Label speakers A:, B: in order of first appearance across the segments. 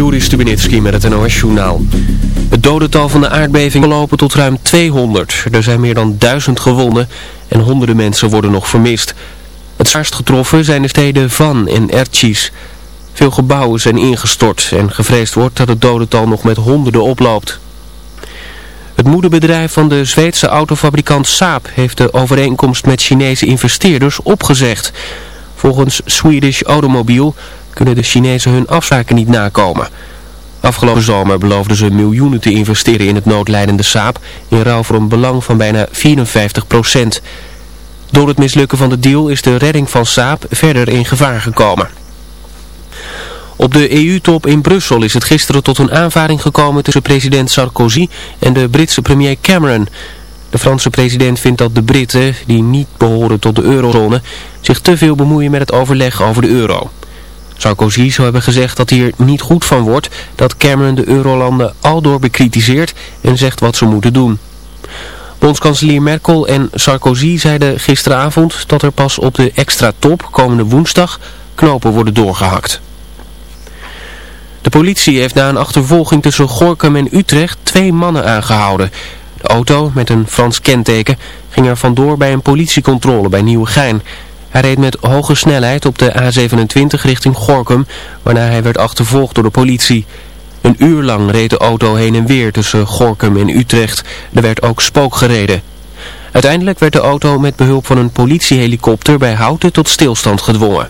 A: Juri Stubenitski met het NOS-journaal. Het dodental van de aardbeving lopen tot ruim 200. Er zijn meer dan duizend gewonden en honderden mensen worden nog vermist. Het zwaarst getroffen zijn de steden Van en Ertjes. Veel gebouwen zijn ingestort en gevreesd wordt dat het dodental nog met honderden oploopt. Het moederbedrijf van de Zweedse autofabrikant Saab heeft de overeenkomst met Chinese investeerders opgezegd. Volgens Swedish Automobile kunnen de Chinezen hun afspraken niet nakomen. Afgelopen zomer beloofden ze miljoenen te investeren in het noodlijdende Saab in ruil voor een belang van bijna 54 procent. Door het mislukken van de deal is de redding van Saab verder in gevaar gekomen. Op de EU-top in Brussel is het gisteren tot een aanvaring gekomen tussen president Sarkozy en de Britse premier Cameron. De Franse president vindt dat de Britten, die niet behoren tot de eurozone, zich te veel bemoeien met het overleg over de euro. Sarkozy zou hebben gezegd dat hij er niet goed van wordt dat Cameron de eurolanden aldoor bekritiseert en zegt wat ze moeten doen. Bondskanselier Merkel en Sarkozy zeiden gisteravond dat er pas op de extra top komende woensdag knopen worden doorgehakt. De politie heeft na een achtervolging tussen Gorkum en Utrecht twee mannen aangehouden. De auto met een Frans kenteken ging er vandoor bij een politiecontrole bij Nieuwegein. Hij reed met hoge snelheid op de A27 richting Gorkum, waarna hij werd achtervolgd door de politie. Een uur lang reed de auto heen en weer tussen Gorkum en Utrecht. Er werd ook spook gereden. Uiteindelijk werd de auto met behulp van een politiehelikopter bij Houten tot stilstand gedwongen.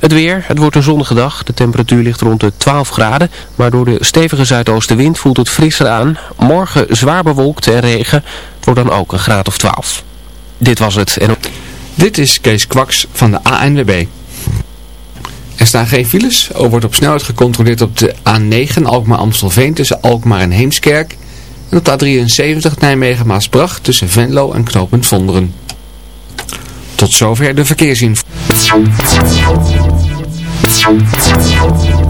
A: Het weer, het wordt een zonnige dag. De temperatuur ligt rond de 12 graden, maar door de stevige zuidoostenwind voelt het frisser aan. Morgen zwaar bewolkt en regen, het wordt dan ook een graad of 12. Dit was het. En...
B: Dit is Kees Kwaks van de ANWB. Er staan geen files. Er wordt op snelheid gecontroleerd op de A9 Alkmaar-Amstelveen tussen Alkmaar en Heemskerk. En op de A73 Nijmegen-Maasbracht tussen Venlo en Knopend Vonderen. Tot zover de verkeersinformatie.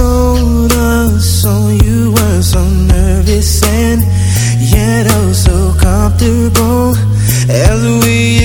C: Us. So you were so nervous and yet oh so comfortable as we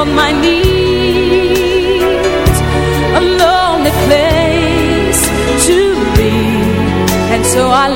D: on my knees A lonely place to be. And so I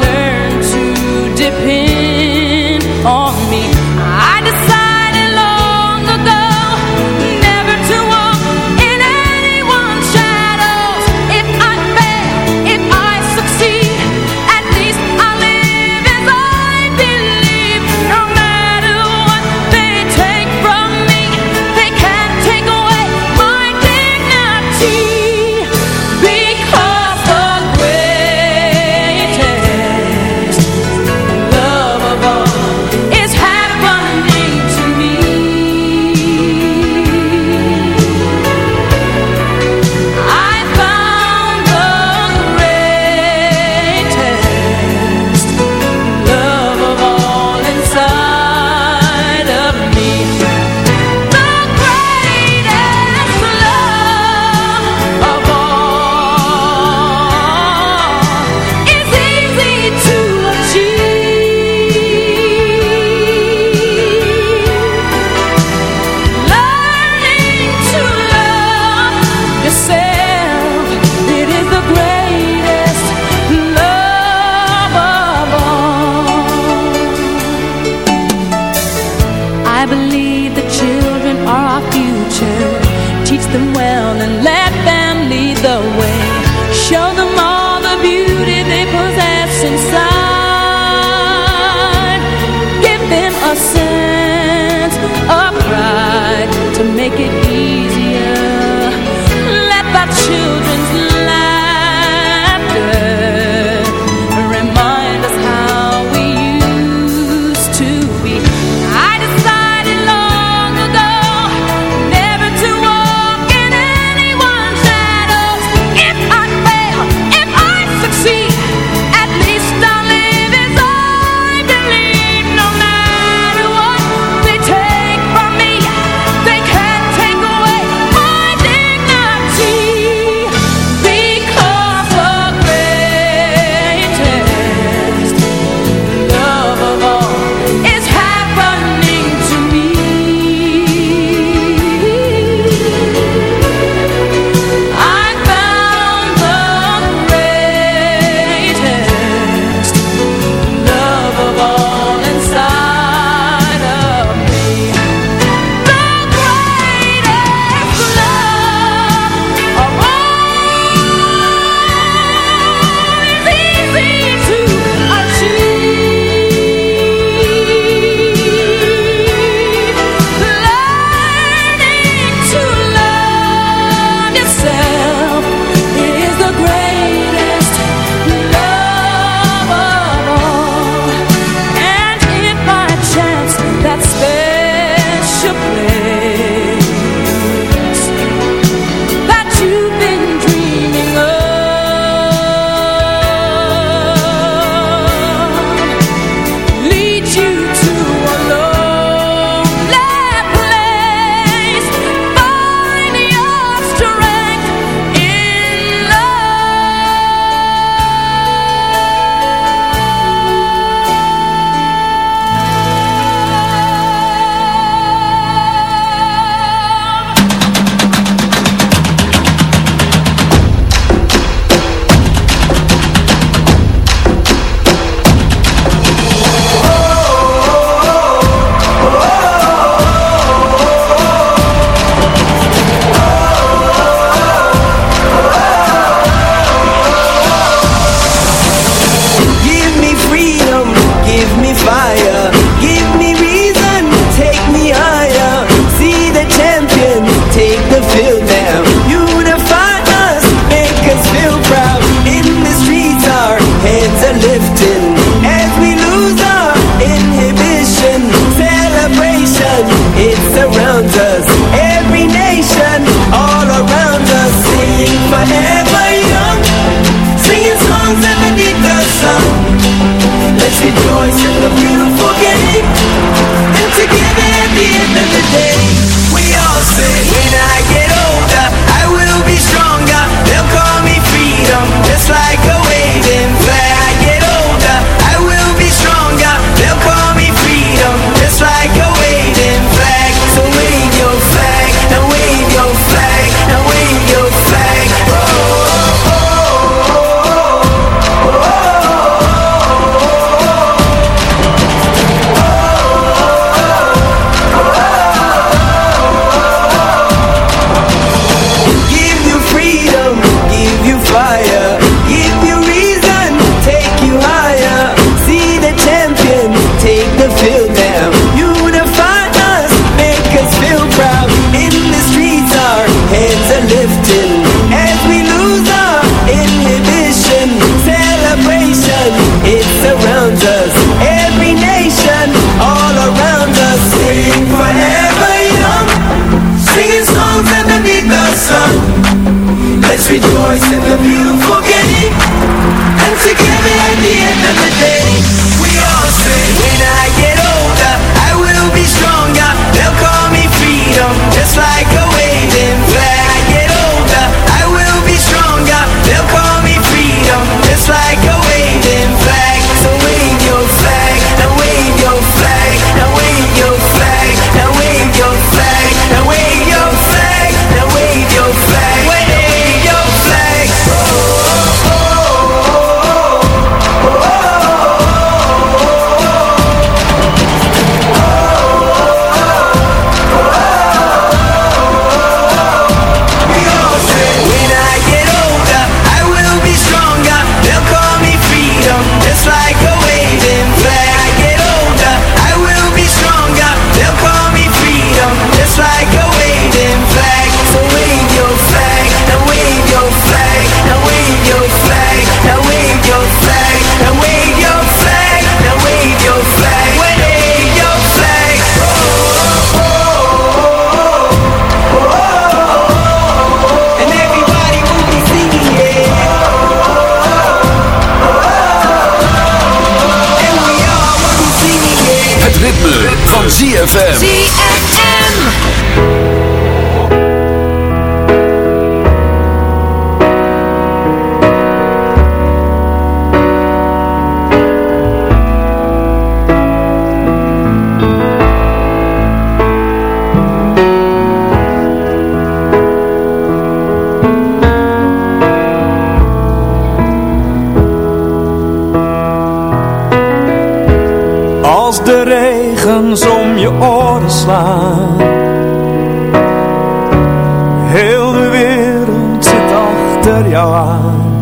E: Heel de wereld zit achter jou aan.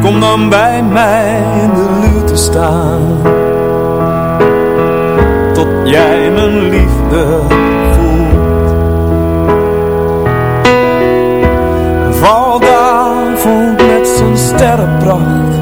E: Kom dan bij mij in de lute staan. Tot jij mijn liefde voelt. Valdavond met zijn sterrenpracht.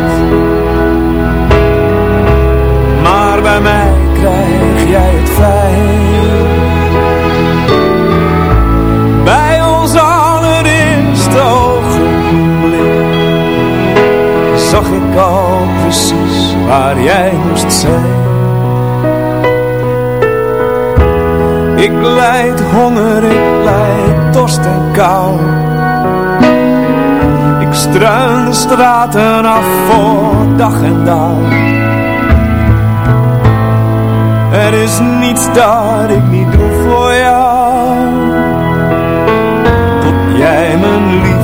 E: Waar jij moest zijn. Ik lijd honger, ik lijd dorst en kou. Ik struin de straten af voor dag en dag. Er is niets dat ik niet doe voor jou. Tot jij mijn liefde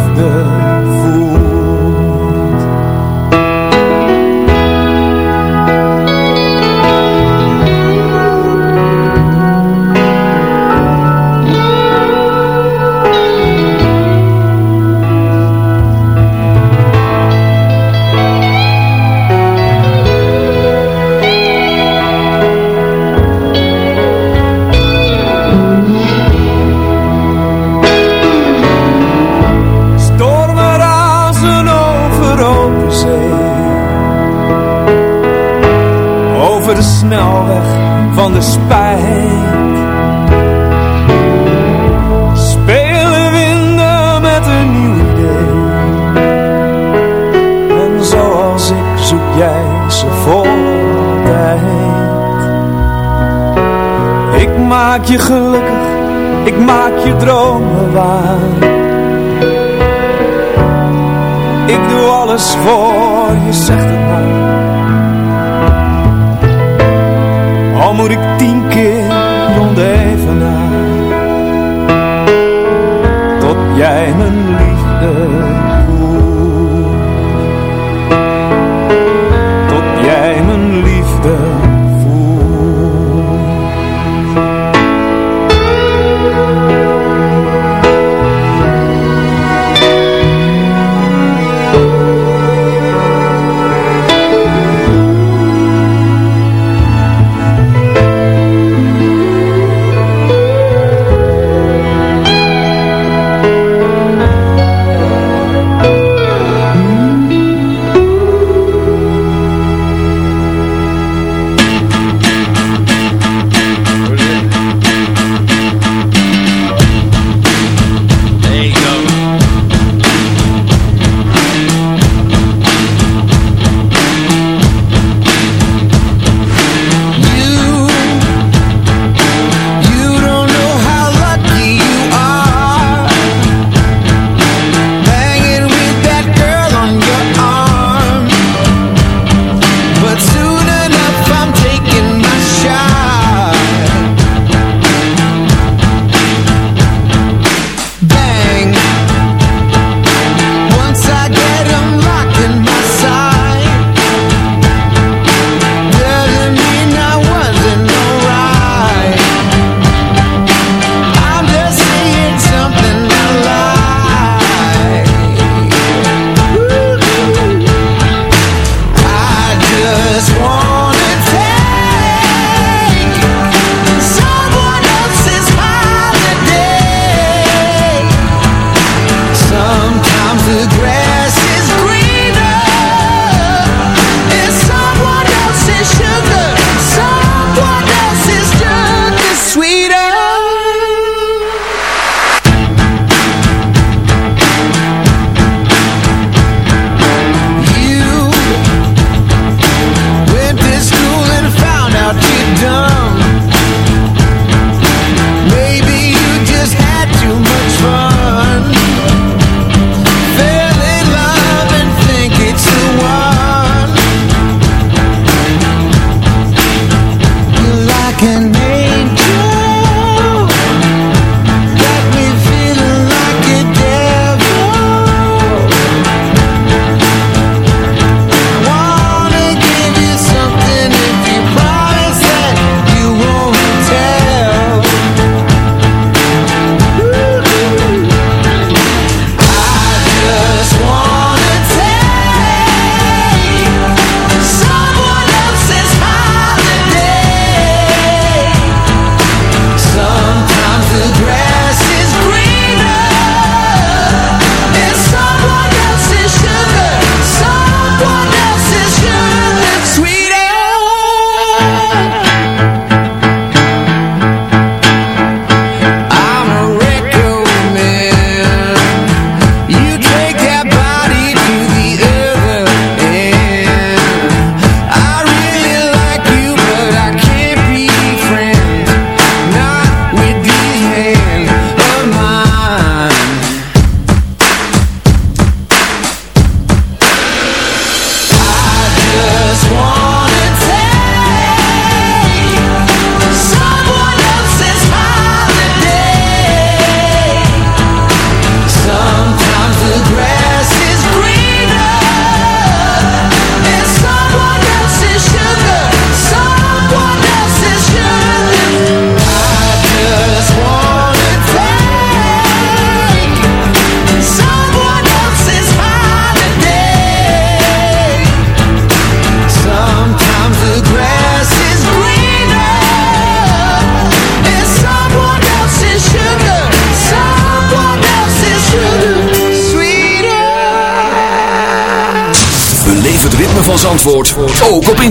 E: je gelukkig, ik maak je dromen waar. Ik doe alles voor je, zegt het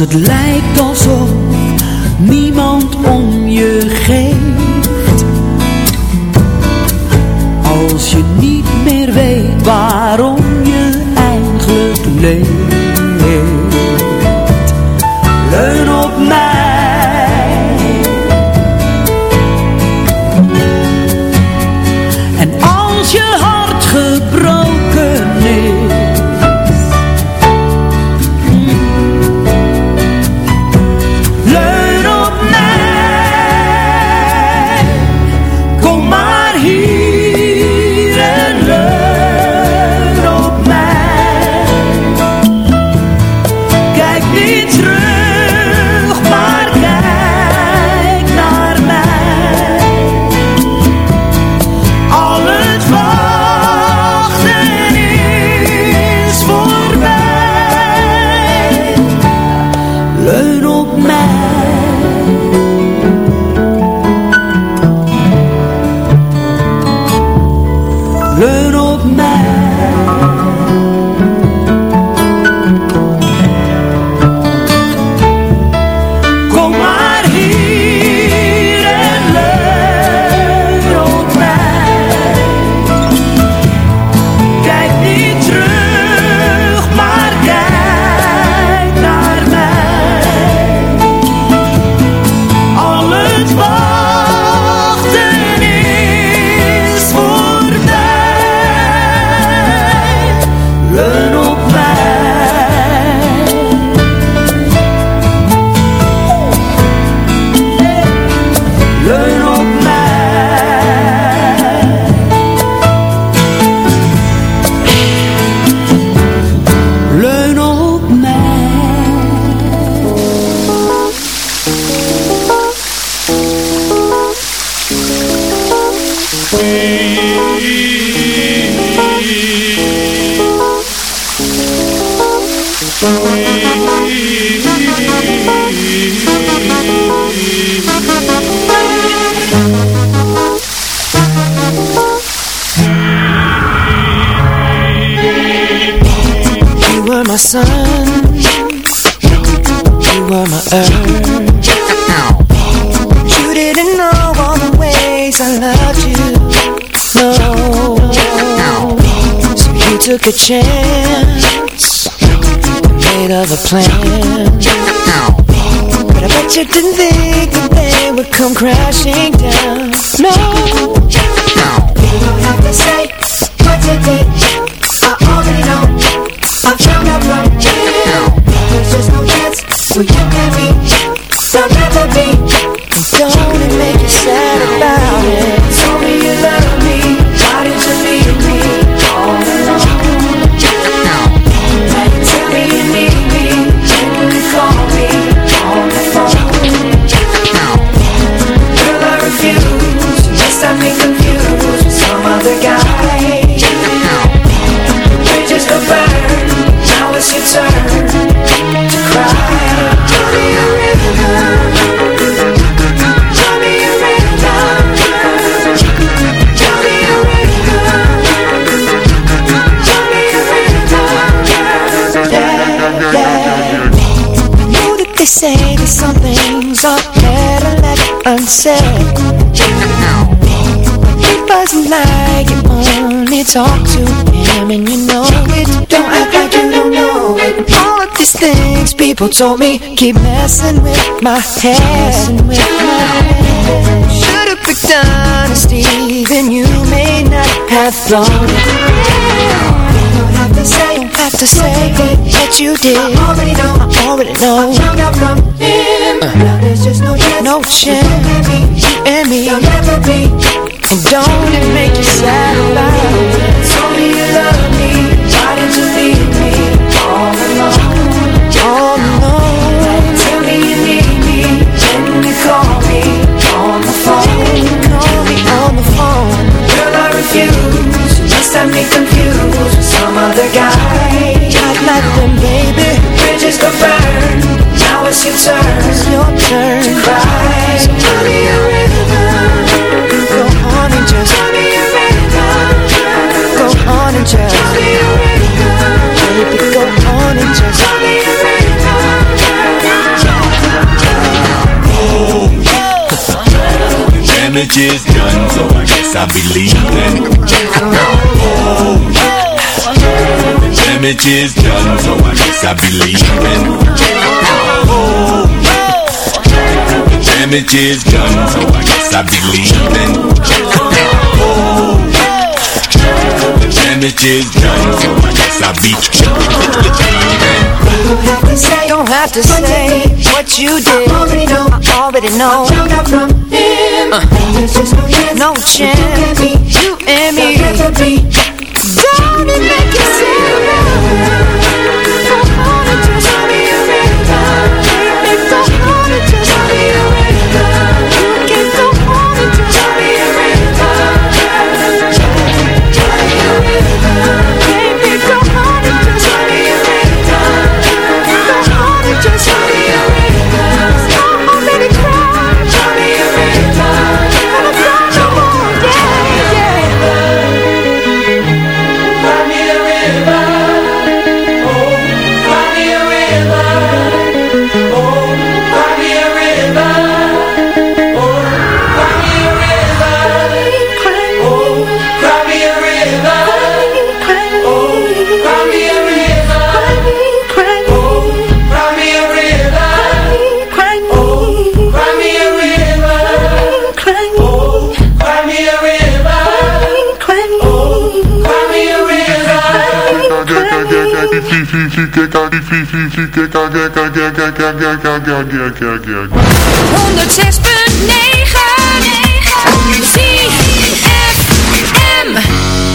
F: maksud talk to him and you know it. Don't act like you don't know it. All of these things people told me Keep messing with my head. Should've picked honesty Then you may not have thought. It Don't have to say, don't have to say That you did. I already know, I already know. I found out from him. Uh. Now there's just no chance. No chance. You and me. There'll never be and don't it make you sad it? Me you love me, why did you leave me all alone? Tell me you need me, call me on the phone. On the phone. Girl, I refuse. Confused with some other guy. Like baby. Bridges burn. Now it's your turn. Your turn to cry. So tell me a rhythm on and just Go on and just Baby, go on and just
G: Damage is done, so I guess I'll be leaving. Oh, damage is done, so I guess I'll be leaving. Oh damage is done, so I guess I be leaving. Oh, the damage is done, so I guess I be.
F: Don't have to say what you did. I already know. I already know. Got from him. Uh, no chance. You and me. Don't it make you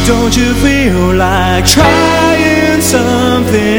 H: Don't you feel like trying something?